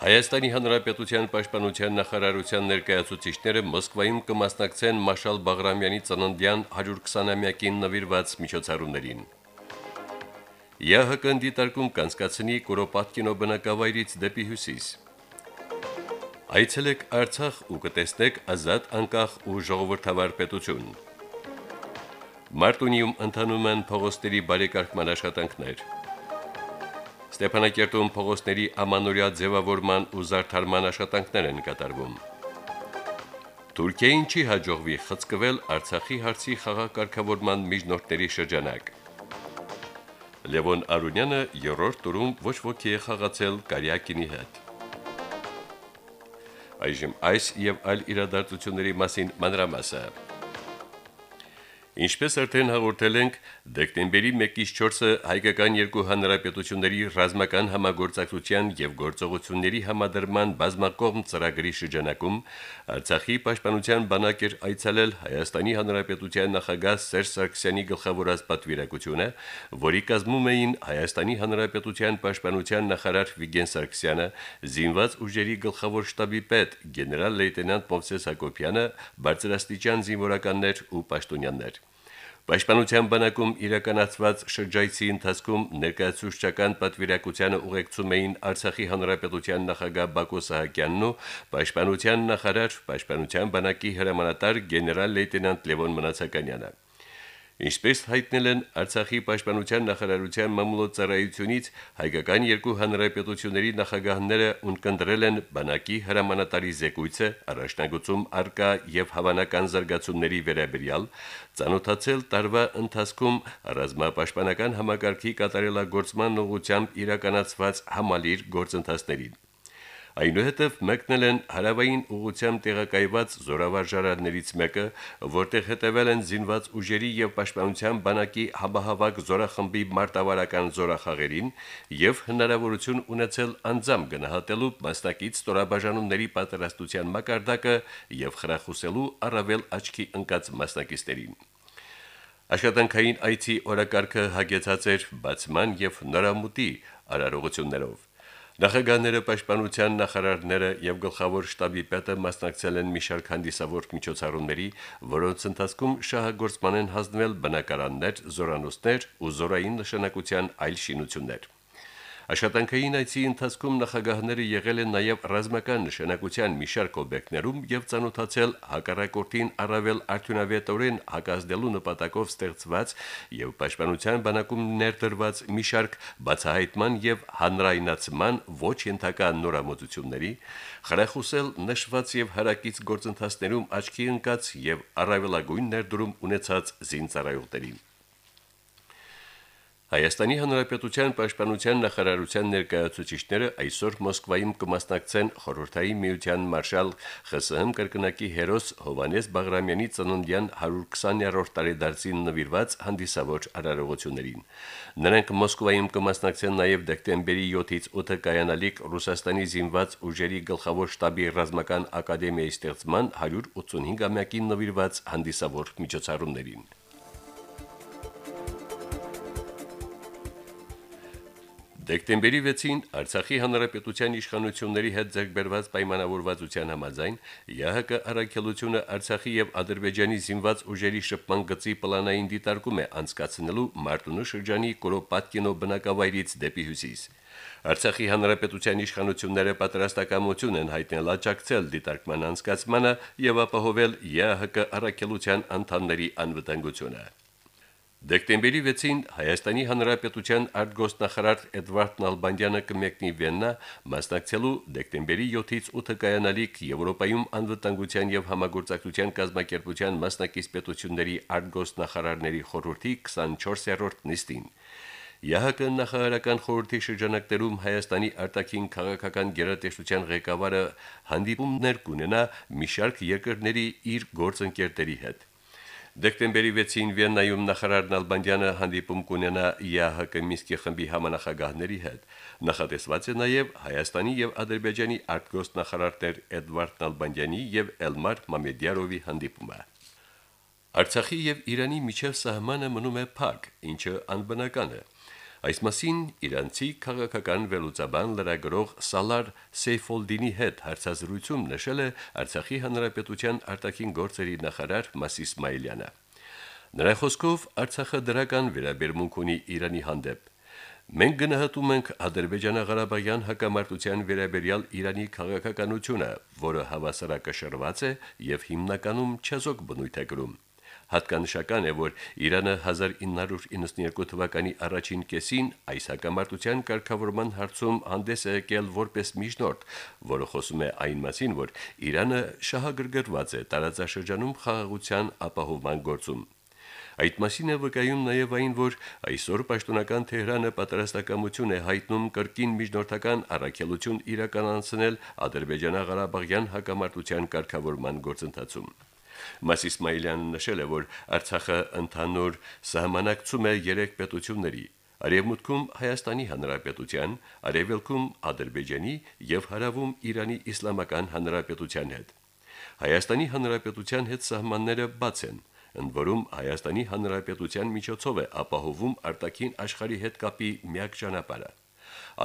Հայաստանի Հանրապետության Պաշտպանության նախարարության ներկայացուցիչները Մոսկվայում կմասնակցեն Մաշալ Բաղրամյանի ծննդյան 120-ամյակին նվիրված միջոցառումներին։ ԵՀԿ-ն դիտարկում կանցկացնի Կորոպատկինո բնակավայրից դեպի հյուսիս։ Այցելեք Արցախ ու կտեսնեք ազատ անկախ ու ժողովրդավար պետություն։ Մարտունիում ընթանում են փողոցների բարեկարգման աշխատանքներ։ Ստեփանակերտում փողոցների ամանորյա ձևավորման ու զարդարման աշխատանքներ են կատարվում։ Թուրքիային չի հաջողվի խցկվել Արցախի հարցի խաղակարգավորման միջնորդների շրջանակ։ Լևոն Արունյանը երրորդ տուրում ոչ ոքի է խաղացել Կարյակինի հետ։ Այժմ այս եւ այլ իրադարձությունների մասին մանրամասը։ Ինչպես արդեն հաղորդել ենք, դեկտեմբերի 1-ից 4-ը հայկական երկու հանրապետությունների ռազմական համագործակցության եւ գործողությունների համադրման բազմակողմ ծրագրի շրջանակում Արցախի պաշտպանության բանակ էր այցելել Հայաստանի Հանրապետության նախագահ Սերժ Սարգսյանի գլխավորած պատվիրակությունը, որի կազմում էին Հայաստանի Հանրապետության պաշտպանության նախարար Վիգեն Սարգսյանը, զինված ուժերի գլխավոր շտաբի պետ գեներալ լեյտենանտ Մովսես Հակոբյանը, բարձրաստիճան զինվորականներ ու պաշտոնյաներ։ Պաշտպանության բանակում իրականացված շրջայցի ընթացքում ներկայացուցչական պատվիրակությանը ուղեկցում էին Արցախի հանրապետության նախագահ Բակո Սահակյանն ու պաշտպանության նախարար, պաշտպանության բանակի հրամանատար գեներալ լեյտենանտ Լևոն Մնացականյանը։ Ինչպես հայտնել են Արցախի պաշտպանության նախարարության մամուլոցարայությունից, հայկական երկու հանրապետությունների նախագահները ունկնդրել են բանակի հրամանատարի զեկույցը առաջնագծում արկա եւ հավանական զարգացումների վերաբերյալ, ցանոթացել տարվա ընթացքում ռազմապաշտպանական համակարգի կատարելագործման ուղղությամբ իրականացված համալիր գործընթացներին։ Այնուհետև մեկնել են հարավային ուղությամբ տեղակայված զորավարժարաններից մեկը, որտեղ հետևել են զինված ուժերի եւ պաշտպանության բանակի համահավաք զորախմբի մարտավարական զորախաղերին եւ հնարավորություն ունեցել անձամ գնահատելու մասնակից ստորաբաժանումների պատրաստության մակարդակը եւ խրախուսելու առավել աչքի ընկած մասնակիցներին։ Աշխատանքային այցի օրակարգը հագեցած էր բացման եւ նորամուտի արարողություններով։ Նախագահները պաշտպանության նախարարները եւ գլխավոր շտաբի պետը մասնակցել են մի շարք հանդիսավոր միջոցառումների, որոնց ընթացքում շահագործման են հանձնվել բնակարաններ, զորանոցներ ու զորային նշանակության այլ շինություններ։ Աշխատանքային այցի ընթացքում նախագահները եղել են նաև ռազմական նշանակության մի շարք օբյեկտներում եւ ցանոթացել հակառակորդին առավել արդյունավետորեն հակազդելու նպատակով ստեղծված եւ պաշտպանության բանակում ներդրված մի շարք բացահայտման եւ հանրայնացման ոչ ենթական նորամուծությունների, խրախուսել նշված եւ հարակից գործընթացներում աչքի ընկած եւ առավելագույն ներդրում ունեցած զինծառայողներին։ Հայաստանի Հանրապետության Պաշտպանության նախարարության ներկայացուցիչները այսօր Մոսկվայում կմասնակցեն խորհրդային միության մարշալ ԽՍՀՄ կրկնակի հերոս Հովանես Բաղրամյանի ծննդյան 120-րդ տարեդարձին նվիրված հանդիսավոր արարողություններին։ Նրանք Մոսկվայում կմասնակցեն նաև դեկտեմբերի 7-ից 8-ը կայանալիք Ռուսաստանի զինված ուժերի գլխավոր շտաբի ռազմական ակադեմիայի ստեղծման 185-ամյակին նվիրված հանդիսավոր միջոցառումներին։ Դեկտեմբերի 6-ին Արցախի հանրապետության իշխանությունների հետ ձեռքբերված պայմանավորվածության համաձայն ՀՀԿ առաքելությունը Արցախի եւ Ադրբեջանի զինված ուժերի շփման գծի պլանային դիտարկում է անցկացնելու Մարտունու շրջանի Կորոպատկինո բնակավայրից դեպի հյուսիս։ Արցախի հանրապետության իշխանությունները պատրաստակամություն են հայտնել աջակցել դիտարկման անցկացմանը եւ ապահովել ՀՀԿ առաքելության անդամների անվտանգությունը։ Դեկտեմբերի 6-ին Հայաստանի Հանրապետության արտգոստնախարար Էդվարդ Նալբանդյանը կմեկնի Վեննա մասնակցելու դեկտեմբերի 7-ից 8-ը կայանալիք Եվրոպայում անվտանգության եւ համագործակցության կազմակերպության մասնակից պետությունների արտգոստնախարարների խորհրդի 24-րդ նիստին։ ՀՀԿ նախարարական խորհրդի շրջանակներում Հայաստանի արտաքին քաղաքական գերատեսչության ղեկավարը հանդիպումներ կունենա մի շարք երկրների իր գործընկերների հետ։ Դեկտեմբերի 6-ին Վիեննայում նախարար Նալբանդյանը հանդիպում կունենա ԵԱՀԿ Մինսկի խմբի համանախագահների հետ։ Նախատեսված է նաև Հայաստանի եւ Ադրբեջանի արտգործնախարարներ Էդվարդ Նալբանդյանի եւ Էլմար Մամեդյարովի հանդիպումը։ Արցախի եւ Իրանի միջև սահմանը մնում է փակ, ինչը անբնական է։ Այս մասին Իրանցի քաղաքական վերլուծաբան լրագրող Սալար Սեյֆոլդինի հետ հարցազրույցում նշել է Արցախի հանրապետության արտաքին գործերի նախարար Մասիս Մայլյանը։ Նրա խոսքով Արցախը դրական վերաբերմունք ունի Իրանի հանդեպ։ Մենք գնահատում ենք Ադրբեջանա-Ղարաբաղյան հակամարտության վերաբերյալ Իրանի քաղաքականությունը, որը հավասարակշռված է եւ հիմնականում չեզոք բնույթ է կրում։ Հատկանշական է, որ Իրանը 1992 թվականի առաջին կեսին այս հակամարտության կարգավորման հարցում հանդես է եկել որպես միջնորդ, որը խոսում է այն մասին, որ Իրանը շահագրգռված է տարածաշրջանում խաղաղության ապահովման գործում։ Այդ մասին է վկայում նաև այն, որ այսօր պաշտոնական Թեհրանը պատրաստակամություն է հայտնում կրկին միջնորդական առաքելություն իրականացնել Ադրբեջանա-Ղարաբաղյան հակամարտության կարգավորման գործընթացում։ Մաս Իսմայելյանը նշել է, որ Արցախը ընդհանուր սահմանակցում է երեք պետությունների՝ Արևմուտքում Հայաստանի Հանրապետության, Արևելքում Ադրբեջանի եւ Հարավում Իրանի Իսլամական Հանրապետության հետ։ Հայաստանի Հանրապետության հետ սահմանները բաց են, ընդ որում Հայաստանի Հանրապետության միջոցով է ապահովում արտաքին աշխարհի հետ կապի միակ ճանապարհը։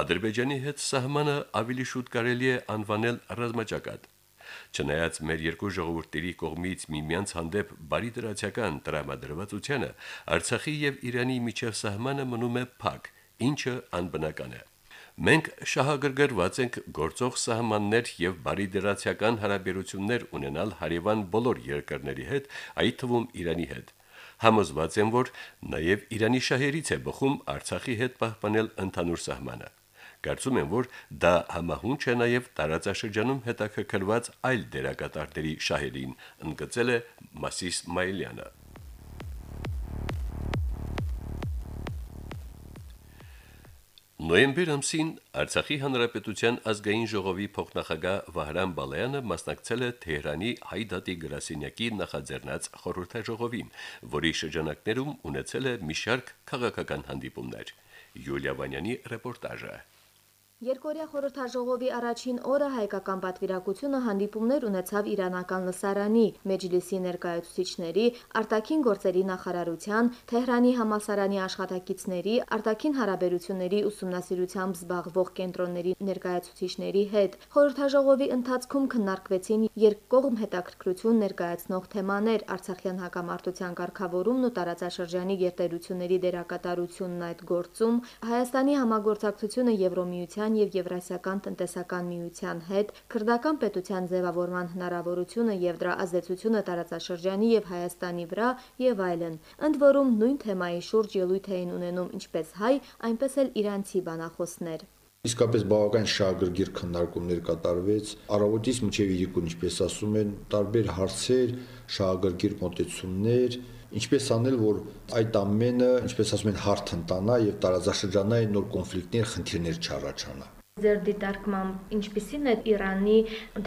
Ադրբեջանի հետ սահմանը ավելի շուտ կարելի է անվանել ռազմաճակատ։ Չնայած մեր երկու ժողովուրդների կողմից միմյանց հանդեպ բարի դրացիական տրամադրվածությանը, Արցախի եւ Իրանի միջև սահմանը մնում է փակ, ինչը անբնական է։ Մենք շահագրգռված ենք գործող սահմաններ եւ բարի դրացիական հարաբերություններ ունենալ հարևան բոլոր երկրների հետ, այդ թվում Իրանի հետ։ Համոզված եմ, որ նաև Իրանի շահերից է բխում Արցախի հետ պահպանել ընդհանուր սահմանը։ Կարծում եմ, որ դա համահունչ է նաև տարածաշրջանում հետաքրքրված այլ դերակատարների շահերին, ընդգծել է Մասիս Մայլյանը։ Նոյեմբեր ամսին Արցախի հանրապետության ազգային ժողովի փոխնախագահ Վահրամ Բալայանը մասնակցել է Թեհրանի Հայդատի գրասենյակի նախաձեռնած խորհրդաժողովին, որի շրջանակներում ունեցել է մի շարք քաղաքական հանդիպումներ։ Յուլիա Վանյանի ռեպորտաժը։ Երկորյա խորհրդաժողովի առաջին օրը հայկական պատվիրակությունը հանդիպումներ ունեցավ Իրանական լսարանի, Մեջլիսի ներկայացուցիչների, արտաքին գործերի նախարարության, Թեհրանի համալսարանի աշխատակիցների, արտաքին հարաբերությունների ուսումնասիրությամբ զբաղվող կենտրոնների ներկայացուցիչների հետ։ Խորհրդաժողովի ընթացքում քննարկվեցին երկկողմ հետաքրքրություն ներկայացնող թեմաներ՝ Արցախյան հակամարտության կարգավորումն ու տարածաշրջանի գերտերությունների դերակատարությունն այդ գործում, Հայաստանի համագործակցությունը Եվրոմիության Եվրասիական եւ Եվրասիական տնտեսական միության հետ, քրդական պետության ձևավորման հնարավորությունը եւ դրա ազդեցությունը տարածաշրջանի եւ Հայաստանի վրա եւ այլն։ Ընդ որում նույն թեմայի շուրջ ելույթ էին ունենում ինչպես հայ, այնպես էլ իրանցի բանախոսներ։ Իսկապես բավական շահագրգիռ քննարկումներ կատարվեց։ Առավոտից մինչև իրիկուն, ինչպես ասում են, տարբեր հարցեր, շահագրգիռ մոտեցումներ, ինչպես անել, որ այդ ամենը, ինչպես ասում են, հարթ ընտանա եւ տարածաշրջանային նոր կոնֆլիկտներ, խնդիրներ չառաջանա։ Ձեր դիտարկմամբ ինչպիսին է Իրանի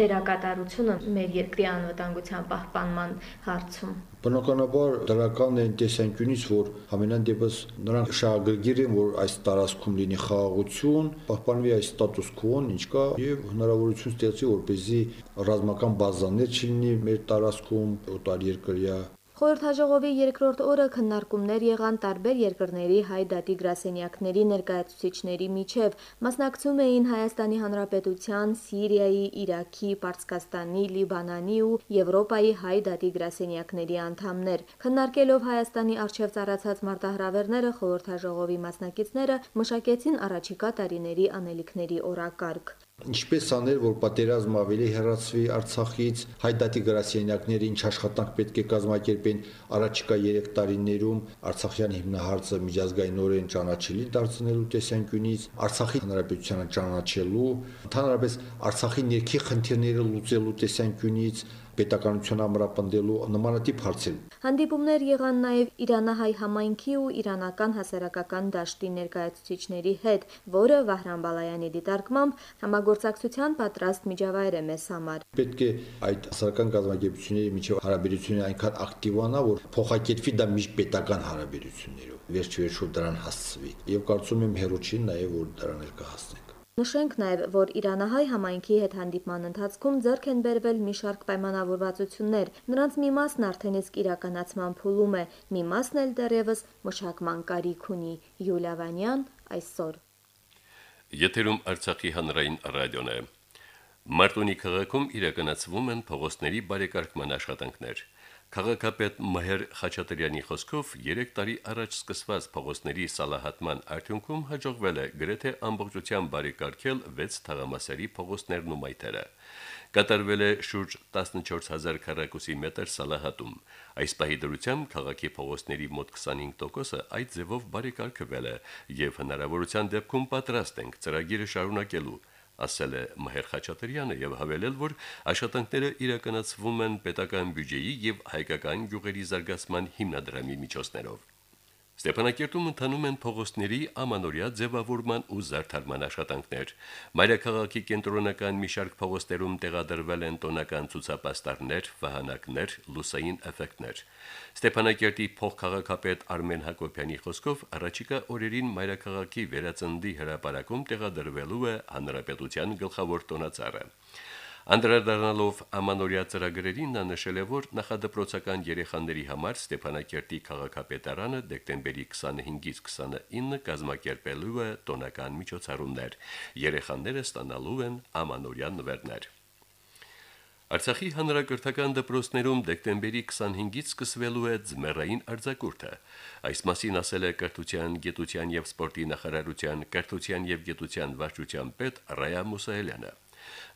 դերակատարությունը մեր երկրի անվտանգության պահպանման հարցում։ Բնականաբար դրական է տեսանկյունից, որ ամենայն դեպս նրանք շահագրգիռ են, որ այս տարածքում լինի խաղաղություն, պահպանվի այս ստատուս քոն, ինչ կա, եւ հնարավորություն ստեղծի, որպեսզի ռազմական բազաներ չլինի մեր տարածքում, օտար երկրյա Խորհրդաժողովի երկրորդ օրը քննարկումներ եղան տարբեր երկրների հայ դատի գրասենյակների ներկայացուցիչների միջև։ Մասնակցում էին Հայաստանի Հանրապետության, Սիրիայի, Իրաքի, Պարսկաստանի, Լիբանանի ու Եվրոպայի հայ դատի գրասենյակների անդամներ։ Քննարկելով Հայաստանի արչև ծառացած մարտահրավերները խորհրդաժողովի մասնակիցները մշակեցին առաջիկա տարիների անելիքների օրակարգ։ Ինչպես անել, որ պատերազմը ավելի հեռացվի Արցախից, հայդատի գրասենյակները ինչ աշխատանք պետք է կազմակերպեն առաջիկա 3 տարիներում Արցախյան հիմնահարցը միջազգայինորեն ճանաչելի դարձնելու տեսանկյունից, Արցախի հանրապետությանը ճանաչելու, ընդհանրապես Արցախի ներքի խնդիրները լուծելու տեսանկյունից, պետականություն ամրապնդելու նմանատիպ հարցեր։ Հանդիպումներ եղան նաև Իրանահայ համայնքի ու իրանական հասարակական դաշտի ներկայացուցիչների հետ, որը Վահրամ Բալայանի դիտարկմամբ համագործակցության պատրաստ միջավայր է մեզ համար։ Պետք է այդ հասարակական կազմակերպությունների միջև հարաբերությունները այնքան ակտիվանա, որ փոխակերպվի դա միշտ պետական հարաբերություններով։ Վերջ-վերջով դրան հասցվի։ Եվ կարծում եմ հերոչին նաև որ դրան էլ կհասնենք։ Նշենք նաև, որ Իրանահայ համայնքի հետ հանդիպման ընթացքում ձեռք են բերվել մի շարք պայմանավորվածություններ։ Նրանց մի մասն արդեն իսկ իրականացման փուլում է, մի մասն էլ դեռևս մշակման կարիք ունի։ Յուլիա Վանյան այսօր։ Եթերում Արցախի հանրային ռադիոն է։ Մարտունի քաղաքում իրականացվում են փողոցների բարեկարգման աշխատանքներ։ Քաղաքապետ Մհեր Խաչատրյանի խոսքով 3 տարի առաջ սկսված փողոցների սալահատման արդյունքում հաջողվել է գրեթե ամբողջությամբ բարեկարգել 6 թաղամասերի փողոցներն ու մայթերը։ Կատարվել է շուրջ 14000 քառակուսի մետր սալահատում։ Այս պահի դրությամբ քաղաքի փողոցների մոտ 25%-ը այդ ձևով բարեկարգվել է եւ հնարավորության դեպքում պատրաստ ենք ծրագիրը շարունակելու ասել է Մհեր Խաչատրյանը եւ հավելել, որ աշխատանքները իրականացվում են պետական բյուջեի եւ հայկական գյուղերի զարգացման հիմնադրամի միջոցներով։ Ստեփանակերտում ընթանում են փողոցների ամանորյա ձևավորման ու զարդարման աշխատանքներ։ Մայրաքաղաքի կենտրոնական մի շարք փողոցներում տեղադրվել են տոնական ցուցապաստառներ, վահանակներ, լուսային էֆեկտներ։ Ստեփանակերտի փոխքաղաքապետ Արմեն Հակոբյանի խոսքով առաջիկա օրերին Մայրաքաղաքի վերածնդի հրապարակում տեղադրվելու է հանրապետության գլխավոր տոնածառը։ Անդրադառնալով ամանորյա ծրագրերին նա նշել է, որ նախադպրոցական երեխաների համար Ստեփանակերտի քաղաքապետարանը դեկտեմբերի 25-ից 29-ը կազմակերպելու է տոնական միջոցառումներ։ Երեխաները ստանալու են ամանորյա նվերներ։ Արցախի հանրակրթական դպրոցներում դեկտեմբերի 25-ից սկսվելու է ձմեռային արձակուրդը։ Այս մասին ասել է Կրթության, Գիտության եւ Սպորտի նախարարության Կրթության եւ Գիտության վարչության պետ Ռայա Մուսայելյանը։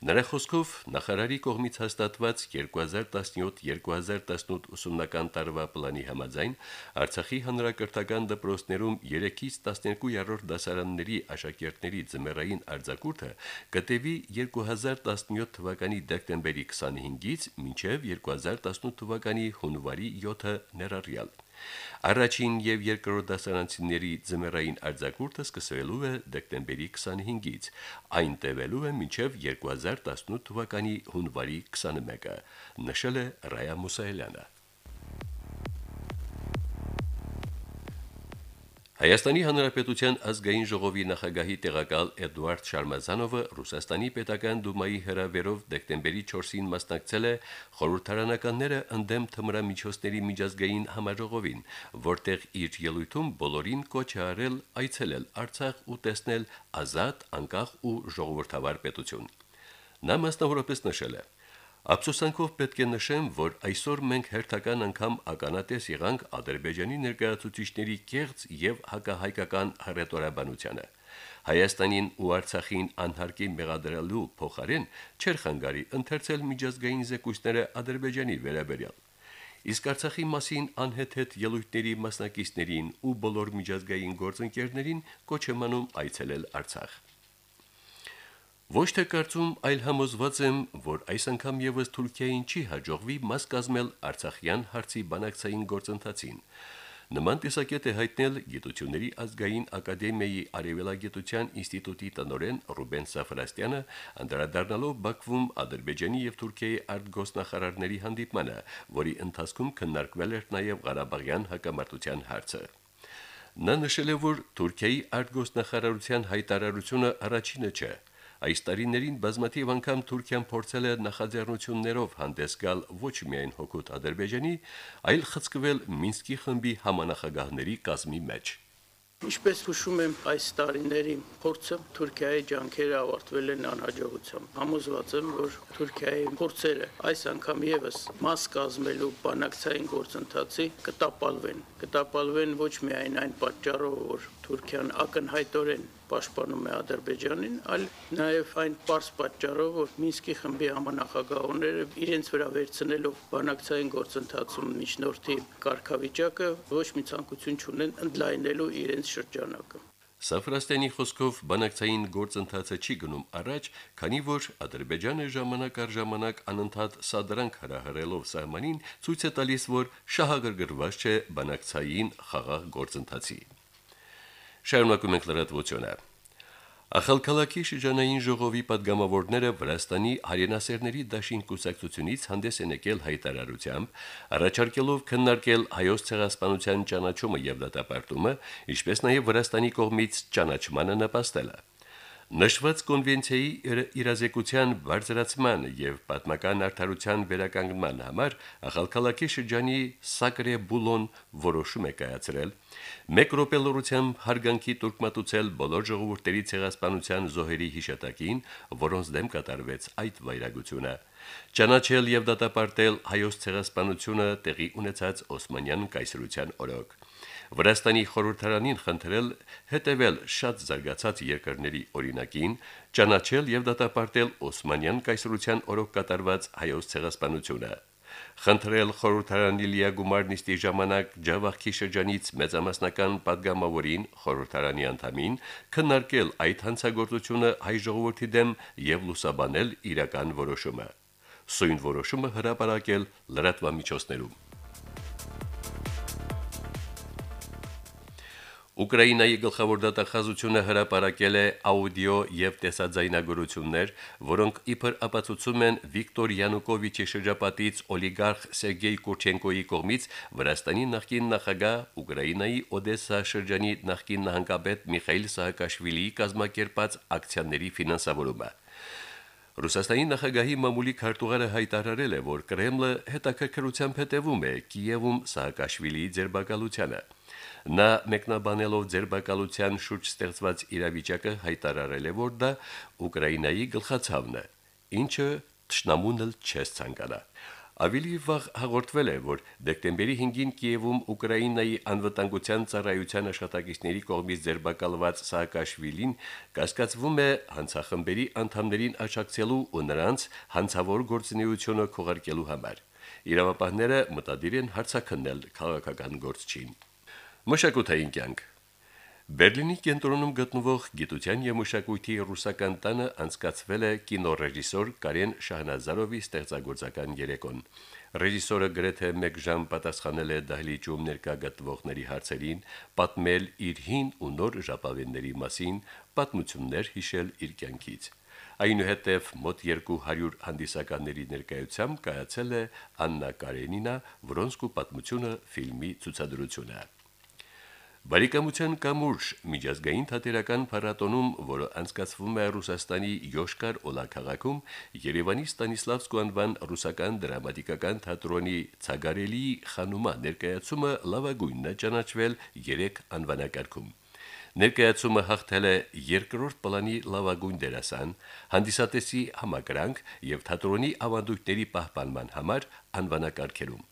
Նրա խոսքով նախարարի կողմից հաստատված 2017-2018 ուսումնական տարվա պլանի համաձայն Արցախի հանրակրթական դպրոցներում 3-ից 12-րդ դասարանների աշակերտների ձմեռային արձակուրդը կտևի 2017 թվականի դեկտեմբերի 25-ից մինչև 2018 թվականի հունվարի 7-ը ներառյալ։ Առաջին եւ երկրորդ դասարանցիների ձմեռային արձակուրդը սկսվելու է դեկտեմբերի 25-ից, այն տևելու է մինչև 2018 թվականի հունվարի 21-ը, նշել է Ռայա Մուսայելյանը։ Հայաստանի Հանրապետության ազգային ժողովի նախագահի տեղակալ Էդուարդ Շարմազանովը Ռուսաստանի պետական դումայի հրավերով դեկտեմբերի 4-ին մասնակցել է խորհրդարանականները ընդդեմ թմրամիջոցների միջազգային համաժողովին, որտեղ իր ելույթում բոլորին կոչ է արել այցելել Արցախ ու տեսնել ազատ, անկախ ու ժողովրդավար պետություն։ Նա մասնավորապես նշել է. Ափսոսանքով պետք է նշեմ, որ այսօր մենք հերթական անգամ ականատես եղանք Ադրբեջանի ներկայացուցիչների կեղծ եւ հակահայկական հռետորաբանությանը։ Հայաստանին ու Արցախին անհարկի մեղադրելու փոխարեն չեր խանգարի ընթերցել միջազգային զեկույցները Ադրբեջանի վերաբերյալ։ Իսկ Արցախի մասին անհեթեթ ելույթների մասնակիցներին ու բոլոր միջազգային գործընկերներին կոչ եմ անում այցելել Արցախ։ Ոչ թե կարծում, այլ համոզված եմ, որ այս անգամ եւս Թուրքիային չի հաջողվի մաս կազմել Արցախյան հարցի բանակցային գործընթացին։ Նման տեսակետ է հայտնել Գիտությունների ազգային ակադեմիայի Արևելագիտության ինստիտուտի տնօրեն Ռուբեն Սաֆրաստյանը, անդրադառնալով Բաքվում Ադրբեջանի եւ Թուրքիայի արտգոսնախարարների հանդիպմանը, որի ընթացքում քննարկվել էր նաեւ Ղարաբաղյան հակամարտության հարցը։ Նա նշել է, որ Թուրքիայի արտգոսնախարարության հայտարարությունը առաջինը չէ։ Այս տարիներին բազմաթիվ անգամ Թուրքիան փորձել է նախաձեռնություններով հանդես գալ ոչ միայն հոգուտ Ադրբեջանի, այլ խցկվել Մինսկի խմբի համանախագահների կազմի մեջ։ Ինչպես հուշում եմ, այս տարիների փորձը Թուրքիայի ջանքերը ավարտվել են անհաջողությամբ։ Համոզված եմ, որ Թուրքիայի փորձերը այս անգամ եւս մաս կազմելու բանակցային գործընթացի կտապալվեն։ Կտապալվեն ոչ միայն այն պատճառով, որ Թուրքիան ակնհայտորեն պաշտպանում է Ադրբեջանին, այլ նաև այն པարս պատճառով, որ Մինսկի խմբի համանախագահողները իրենց վրա վերցնելով բանակցային գործընթացում միջնորդի կարգավիճակը ոչ մի ցանկություն չունեն ընդլայնելու իրենց շրջանակը։ Սաֆրաստանի խոսքով բանակցային գործընթացը չի գնում առաջ, քանի որ Ադրբեջանը ժամանակ առ ժամանակ անընդհատ սադրանք հրահրելով սահմանին ցույց է տալիս, որ շահագրգռված չէ բանակցային խաղաղ գործընթացի։ Շարունակում ենք լրատվությունը։ Ախալքալակի շրջանային ժողովի падգամավորները Վրաստանի հայրենասերների դաշին կուսակցությունից հանդես են եկել հայտարարությամբ, առաջարկելով քննարկել հայոց ցեղասպանության ճանաչումը եւ դատապարտումը, ինչպես նաեւ Վրաստանի կողմից ճանաչմանը նպաստելը։ Նշված կոնվենցիայի իրազեկության բարձրացման եւ պատմական արդարության վերականգնման համար Ախալքալակի շրջանի Սակրե Բուլոն որոշում է կայացրել. Մեկ րոպելորությամբ հարգանքի տուրկմատուցել բոլոր ժողովուրդների ցեղասպանության զոհերի հիշատակին, որոնց դեմ կատարվեց այդ վայրագությունը։ Ճանաչել եւ դատապարտել հայոց ցեղասպանությունը տեղի ունեցած Օսմանյան կայսրության օրոք։ Վրաստանի խորհրդարանին խնդրել հետևել շատ զարգացած երկրների օրինակին, ճանաչել եւ դատապարտել Օսմանյան կայսրության օրոք կատարված հայոց ցեղասպանությունը։ Խնդրել խորհրդարանի լիագումար նիստի ժամանակ Ջավախքի շրջանից մեծամասնական падգամավորին խորհրդարանի անդամին քննարկել այդ հանցագործությունը հայ ժողովրդի դեմ եւ լուսաբանել իրական որոշումը։ Սույն որոշումը հրապարակել լրատվամիջոցներում։ Ուկրաինայի գլխավոր դատախազությունը հրապարակել է աուդիո եւ տեսաձայնագրություններ, որոնք իբր ապացուցում են Վիկտոր Յանուկովիչի շրջապատից օլիգարխ Սերգեյ Կուրչենկոյի կողմից Վրաստանի նախկին նախագահ Ուկրաինայի Օդեսա շրջանի նախկին նահանգապետ Միխայել Սահակաշվիլիի կազմակերպած ակցիաների ֆինանսավորումը։ Ռուսաստանի նախագահի մամուլի քարտուղարը հայտարարել է, որ Կրեմլը հետաքրքրությամբ հետևում է Կիևում Սահակաշվիլիի ձերբակալությանը։ Նա մեկնաբանելով ձերբակալության շուրջ ստեղծված իրավիճակը հայտարարել է, որ դա Ուկրաինայի գլխացավն է, ինչը ճշնամուն էլ չես ցանկանա։ Ավելի վաղ հաղորդվել է, որ դեկտեմբերի 5-ին Կիևում Ուկրաինայի անվտանգության ծառայության աշխատակիցների կողմից ձերբակալված Սահակաշվիլին կասկածվում է հանցախմբերի անդամներին աջակցելու ու նրանց հանցավոր գործունեությունը քողարկելու համար։ Իրավապահները մտադիր են հարցակնել քաղաքական գործչին։ Մշակութային կյանք Բերլինի կենտրոնում գտնվող Գիտության եւ մշակույթի ռուսական տանը անցկացվել է կինոռեժիսոր Կարեն Շահնազարովի ստեղծագործական երեկոն։ Ռեժիսորը գրեթե 1 ժամ պատասխանել է դահլիճում ներկա գտնվողների հարցերին, պատմել իր հին ու նոր ժապավենների մասին, պատմություններ հիշել իր կյանքից։ Այնուհետև մոտ 200 հանդիսականների ներկայությամբ կայացել է Աննա Կարենինա Վրոնսկու պատմությունը ֆիլմի ցուցադրությունը։ Բարեկամության կամուրջ միջազգային թատերական փառատոնում, որը անցկացվում է Ռուսաստանի Յոշկար Օլաքաղաքում, Երևանի Ստանիսլավսկու անվան ռուսական դրամատիկական թատրոնի ցագարելի խանումա ներկայացումը լավագույնն է ճանաչվել 3 անվանակարգում։ Ներկայացումը հաղթել է երկրորդ պլանի լավագույն դերասան, հանդիսատեսի համակրանք եւ թատրոնի ավանդույթների պահպանման համար անվանակարգերում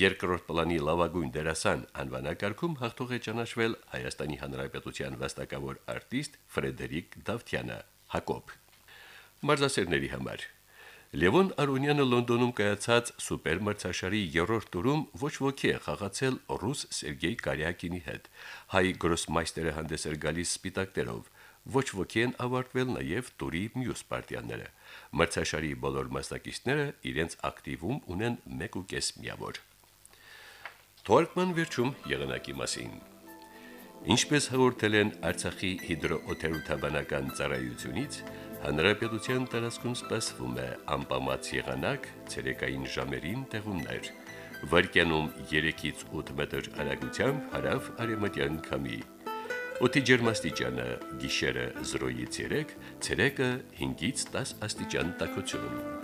երկրորդ պլանի լավագույն դերասան անվանակարգում հաղթող է ճանաչվել Հայաստանի Հանրապետության վաստակավոր արտիստ Ֆրեդերիկ Դավթյանը Հակոբ մարզասերների համար. Լևոն Արոնյանը Լոնդոնում կայացած սուպերմրցաշարի երրորդ տուրում ոչ ոքի է խաղացել ռուս Սերգեյ Կարյակինի հետ։ Հայ գրոսմայստերը հանդես էր գալիս սպիտակներով։ Ոչ ոքի են ավարտվել նաև տուրի մյուս պարտիաները։ Մրցաշարի բոլոր մասնակիցները իրենց ակտիվում ունեն 1.5 միավոր։ Թորկման վերջում եղանակի մասին։ Ինչպես հաղորդել են Արցախի հիդրոօթերոթաբանական ծառայությունից, հանրապետության տարածքում սպասվում է անպամած եղանակ ցերեկային ժամերին տեղումներ։ Վարկյանում 3-ից 8 մետր արագությամբ հարավ արևմտյան քամի։ Օդի ջերմաստիճանը՝ գիշերը 0-ից 3, ցերեկը 5-ից 10 աստիճան տաքություն։